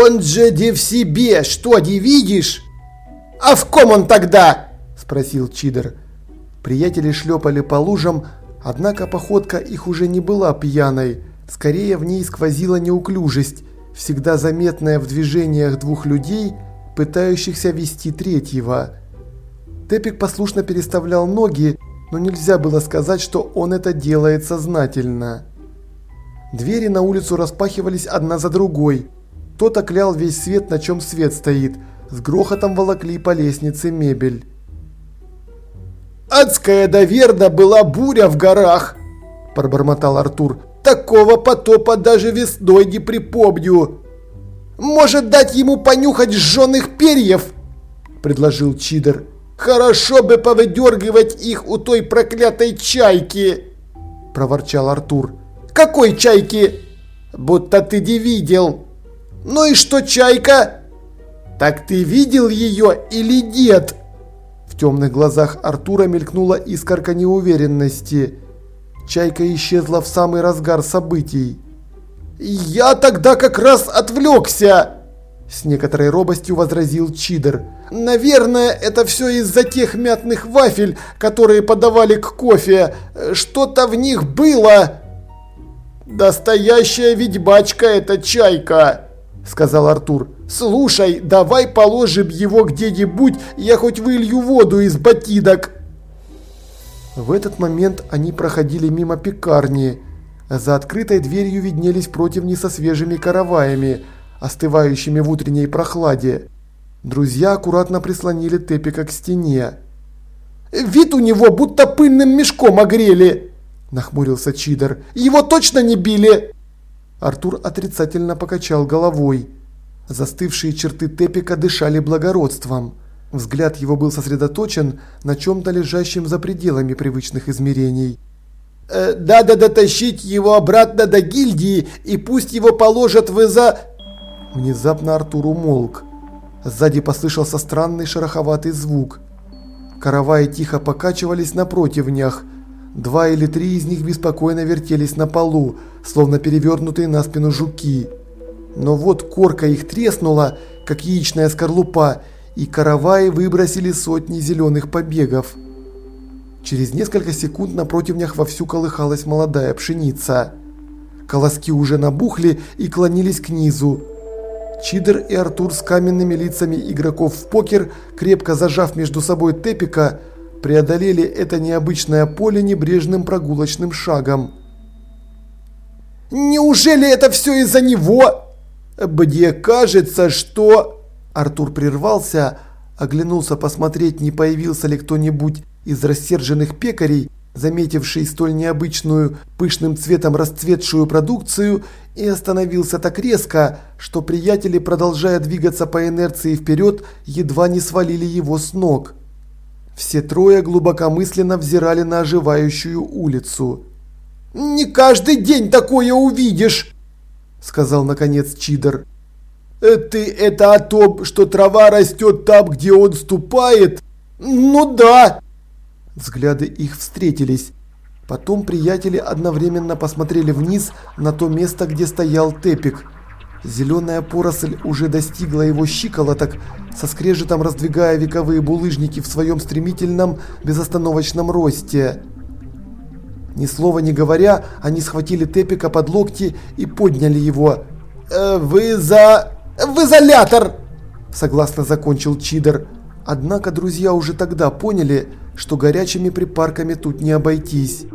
Он же не в себе, что, не видишь? А в ком он тогда? Спросил Чидер. Приятели шлепали по лужам, однако походка их уже не была пьяной. Скорее в ней сквозила неуклюжесть, всегда заметная в движениях двух людей, пытающихся вести третьего. Тепик послушно переставлял ноги, но нельзя было сказать, что он это делает сознательно. Двери на улицу распахивались одна за другой. Тот оклял весь свет, на чем свет стоит. С грохотом волокли по лестнице мебель. «Адская доверда была буря в горах!» – пробормотал Артур. «Такого потопа даже весной не припомню!» «Может дать ему понюхать сжженных перьев?» – предложил Чидер. «Хорошо бы повыдергивать их у той проклятой чайки!» – проворчал Артур. «Какой чайки?» «Будто ты не видел!» «Ну и что чайка?» «Так ты видел ее или нет?» В темных глазах Артура мелькнула искорка неуверенности. Чайка исчезла в самый разгар событий. «Я тогда как раз отвлекся!» С некоторой робостью возразил Чидер. «Наверное, это все из-за тех мятных вафель, которые подавали к кофе. Что-то в них было!» «Настоящая ведьмачка эта чайка!» Сказал Артур. «Слушай, давай положим его где-нибудь, я хоть вылью воду из ботинок!» В этот момент они проходили мимо пекарни. За открытой дверью виднелись противни со свежими караваями, остывающими в утренней прохладе. Друзья аккуратно прислонили Тепика к стене. «Вид у него будто пыльным мешком огрели!» – нахмурился Чидер. «Его точно не били?» Артур отрицательно покачал головой. Застывшие черты Тепика дышали благородством. Взгляд его был сосредоточен на чем-то лежащем за пределами привычных измерений. Э, «Надо дотащить его обратно до гильдии, и пусть его положат в изо...» Внезапно Артур умолк. Сзади послышался странный шероховатый звук. Караваи тихо покачивались на противнях. Два или три из них беспокойно вертелись на полу, словно перевернутые на спину жуки. Но вот корка их треснула, как яичная скорлупа, и караваи выбросили сотни зеленых побегов. Через несколько секунд на противнях вовсю колыхалась молодая пшеница. Колоски уже набухли и клонились к низу. Чидер и Артур с каменными лицами игроков в покер, крепко зажав между собой Тепика, преодолели это необычное поле небрежным прогулочным шагом. «Неужели это все из-за него?» «Мне кажется, что...» Артур прервался, оглянулся посмотреть, не появился ли кто-нибудь из рассерженных пекарей, заметивший столь необычную, пышным цветом расцветшую продукцию, и остановился так резко, что приятели, продолжая двигаться по инерции вперед, едва не свалили его с ног. Все трое глубокомысленно взирали на оживающую улицу. «Не каждый день такое увидишь!» – сказал наконец Чидер. Э, «Ты это о том, что трава растет там, где он ступает?» «Ну да!» Взгляды их встретились. Потом приятели одновременно посмотрели вниз на то место, где стоял Тепик. Зеленая поросль уже достигла его щиколоток, со скрежетом раздвигая вековые булыжники в своем стремительном, безостановочном росте. Ни слова не говоря, они схватили Тепика под локти и подняли его. «Э, «Вы за... в изолятор!» Согласно закончил Чидер. Однако друзья уже тогда поняли, что горячими припарками тут не обойтись.